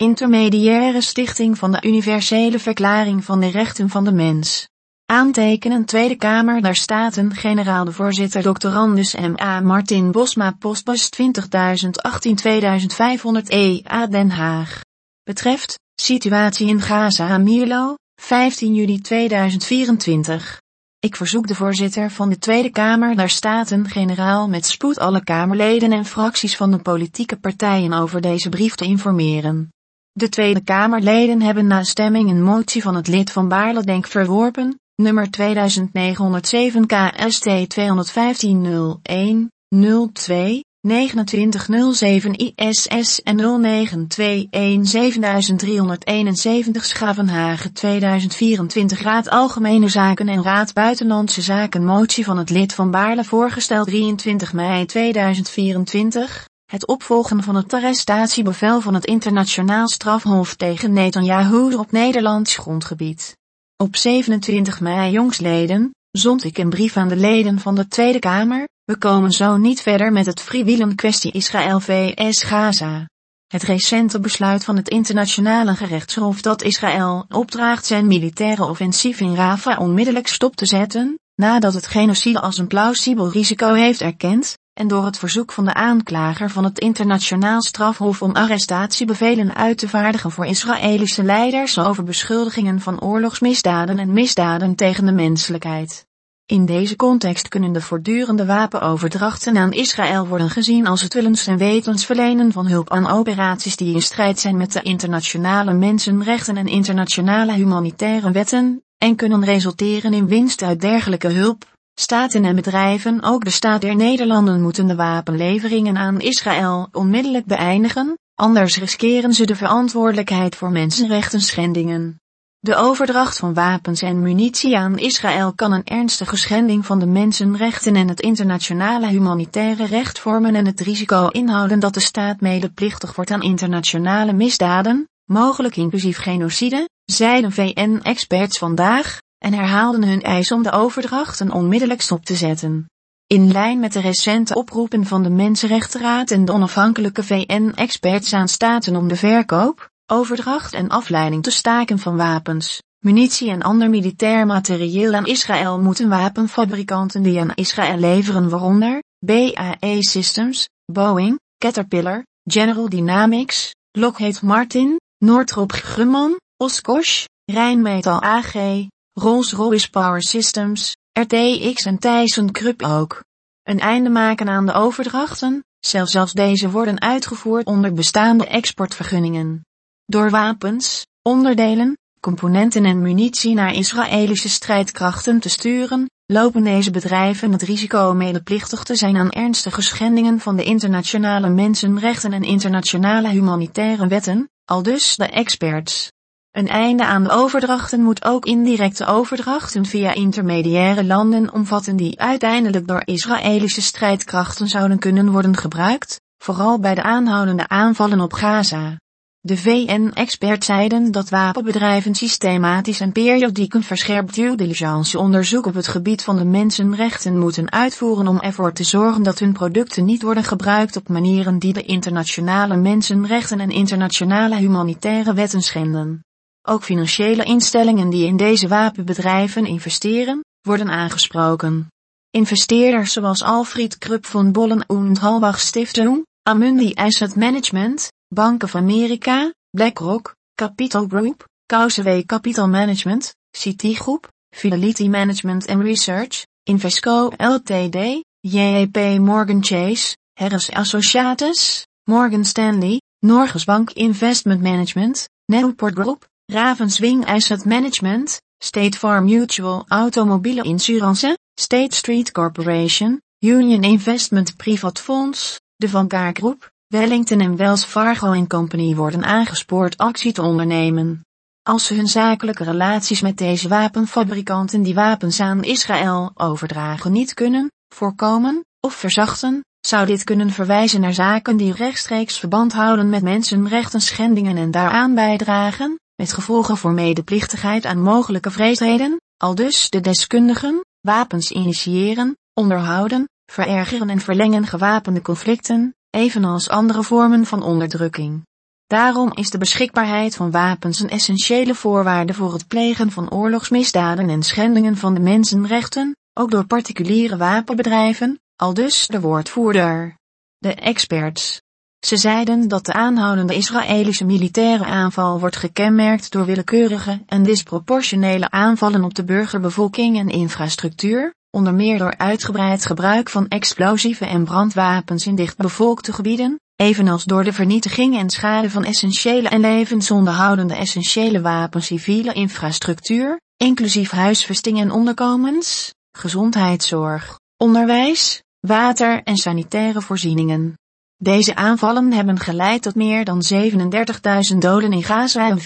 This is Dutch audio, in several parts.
intermediaire stichting van de Universele Verklaring van de Rechten van de Mens. Aantekenen Tweede Kamer der Staten-Generaal de voorzitter. Anders M.A. Martin Bosma Postbus 20018 EA Den Haag. Betreft, situatie in Gaza Mierlo, 15 juli 2024. Ik verzoek de voorzitter van de Tweede Kamer der Staten-Generaal met spoed alle Kamerleden en fracties van de politieke partijen over deze brief te informeren. De Tweede Kamerleden hebben na stemming een motie van het lid van Baarle verworpen, nummer 2907 KST 215 01 02 2907 ISS en 09217371 Schavenhagen 2024 Raad Algemene Zaken en Raad Buitenlandse Zaken motie van het lid van Baarle voorgesteld 23 mei 2024 het opvolgen van het arrestatiebevel van het internationaal strafhof tegen Netanyahu op Nederlands grondgebied. Op 27 mei jongsleden, zond ik een brief aan de leden van de Tweede Kamer, we komen zo niet verder met het freewheelen kwestie Israël vs Gaza. Het recente besluit van het internationale gerechtshof dat Israël opdraagt zijn militaire offensief in Rafah onmiddellijk stop te zetten, nadat het genocide als een plausibel risico heeft erkend, en door het verzoek van de aanklager van het internationaal strafhof om arrestatiebevelen uit te vaardigen voor Israëlische leiders over beschuldigingen van oorlogsmisdaden en misdaden tegen de menselijkheid. In deze context kunnen de voortdurende wapenoverdrachten aan Israël worden gezien als het willens en wetens verlenen van hulp aan operaties die in strijd zijn met de internationale mensenrechten en internationale humanitaire wetten, en kunnen resulteren in winst uit dergelijke hulp. Staten en bedrijven, ook de staat der Nederlanden moeten de wapenleveringen aan Israël onmiddellijk beëindigen, anders riskeren ze de verantwoordelijkheid voor mensenrechten schendingen. De overdracht van wapens en munitie aan Israël kan een ernstige schending van de mensenrechten en het internationale humanitaire recht vormen en het risico inhouden dat de staat medeplichtig wordt aan internationale misdaden, mogelijk inclusief genocide, zeiden VN-experts vandaag, en herhaalden hun eis om de overdrachten onmiddellijk stop te zetten. In lijn met de recente oproepen van de Mensenrechtenraad en de onafhankelijke VN-experts aan staten om de verkoop, overdracht en afleiding te staken van wapens, munitie en ander militair materieel aan Israël moeten wapenfabrikanten die aan Israël leveren waaronder, BAE Systems, Boeing, Caterpillar, General Dynamics, Lockheed Martin, Northrop Grumman, Oshkosh, Rheinmetall AG, Rolls-Royce Power Systems, RTX en ThyssenKrupp ook. Een einde maken aan de overdrachten, zelfs als deze worden uitgevoerd onder bestaande exportvergunningen. Door wapens, onderdelen, componenten en munitie naar Israëlische strijdkrachten te sturen, lopen deze bedrijven het risico medeplichtig te zijn aan ernstige schendingen van de internationale mensenrechten en internationale humanitaire wetten, aldus de experts. Een einde aan de overdrachten moet ook indirecte overdrachten via intermediaire landen omvatten die uiteindelijk door Israëlische strijdkrachten zouden kunnen worden gebruikt, vooral bij de aanhoudende aanvallen op Gaza. De VN-experts zeiden dat wapenbedrijven systematisch en periodiek een verscherpt due diligence onderzoek op het gebied van de mensenrechten moeten uitvoeren om ervoor te zorgen dat hun producten niet worden gebruikt op manieren die de internationale mensenrechten en internationale humanitaire wetten schenden. Ook financiële instellingen die in deze wapenbedrijven investeren, worden aangesproken. Investeerders zoals Alfred Krupp von Bollen und Halbach Stiftung, Amundi Asset Management, Bank of America, BlackRock, Capital Group, Causeway Capital Management, Citigroup, Fidelity Management and Research, Invesco Ltd, JP Morgan Chase, Harris Associates, Morgan Stanley, Norges Bank Investment Management, Newport Group, Ravenswing Asset Management, State Farm Mutual Automobile Insurance, State Street Corporation, Union Investment Privat Fonds, de Vanguard Groep, Wellington en Wells Fargo Company worden aangespoord actie te ondernemen. Als ze hun zakelijke relaties met deze wapenfabrikanten die wapens aan Israël overdragen niet kunnen, voorkomen, of verzachten, zou dit kunnen verwijzen naar zaken die rechtstreeks verband houden met mensenrechten schendingen en daaraan bijdragen, met gevolgen voor medeplichtigheid aan mogelijke vreedheden, aldus de deskundigen, wapens initiëren, onderhouden, verergeren en verlengen gewapende conflicten, evenals andere vormen van onderdrukking. Daarom is de beschikbaarheid van wapens een essentiële voorwaarde voor het plegen van oorlogsmisdaden en schendingen van de mensenrechten, ook door particuliere wapenbedrijven, aldus de woordvoerder. De experts. Ze zeiden dat de aanhoudende Israëlische militaire aanval wordt gekenmerkt door willekeurige en disproportionele aanvallen op de burgerbevolking en infrastructuur, onder meer door uitgebreid gebruik van explosieve en brandwapens in dichtbevolkte gebieden, evenals door de vernietiging en schade van essentiële en levensonderhoudende essentiële wapens civiele infrastructuur, inclusief huisvesting en onderkomens, gezondheidszorg, onderwijs, water en sanitaire voorzieningen. Deze aanvallen hebben geleid tot meer dan 37.000 doden in Gaza en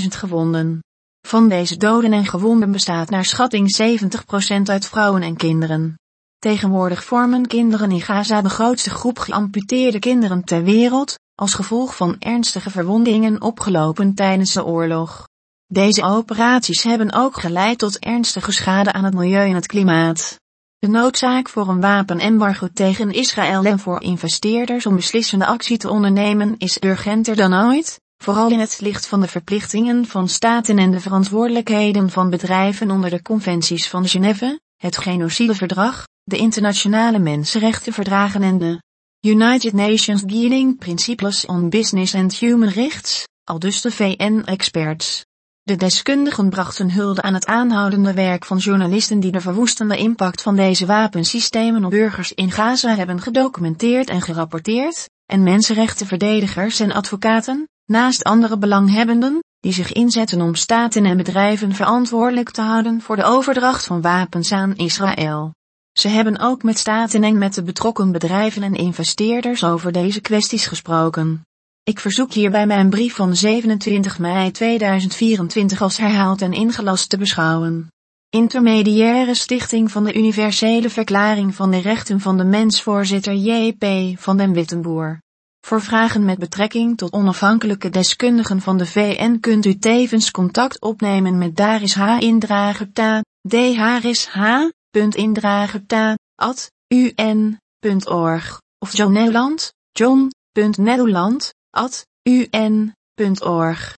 84.000 gewonden. Van deze doden en gewonden bestaat naar schatting 70% uit vrouwen en kinderen. Tegenwoordig vormen kinderen in Gaza de grootste groep geamputeerde kinderen ter wereld, als gevolg van ernstige verwondingen opgelopen tijdens de oorlog. Deze operaties hebben ook geleid tot ernstige schade aan het milieu en het klimaat. De noodzaak voor een wapenembargo tegen Israël en voor investeerders om beslissende actie te ondernemen is urgenter dan ooit, vooral in het licht van de verplichtingen van staten en de verantwoordelijkheden van bedrijven onder de conventies van Genève, het genocideverdrag, de internationale mensenrechtenverdragen en de United Nations Guiding Principles on Business and Human Rights, aldus de VN-experts. De deskundigen brachten hulde aan het aanhoudende werk van journalisten die de verwoestende impact van deze wapensystemen op burgers in Gaza hebben gedocumenteerd en gerapporteerd, en mensenrechtenverdedigers en advocaten, naast andere belanghebbenden, die zich inzetten om staten en bedrijven verantwoordelijk te houden voor de overdracht van wapens aan Israël. Ze hebben ook met staten en met de betrokken bedrijven en investeerders over deze kwesties gesproken. Ik verzoek hierbij mijn brief van 27 mei 2024 als herhaald en ingelast te beschouwen. Intermediaire Stichting van de Universele Verklaring van de Rechten van de Mens voorzitter J.P. van den Wittenboer. Voor vragen met betrekking tot onafhankelijke deskundigen van de VN kunt u tevens contact opnemen met Daris H. Indragerta, dhrsh.indragerta, at un.org, of John Nederland, at un.org.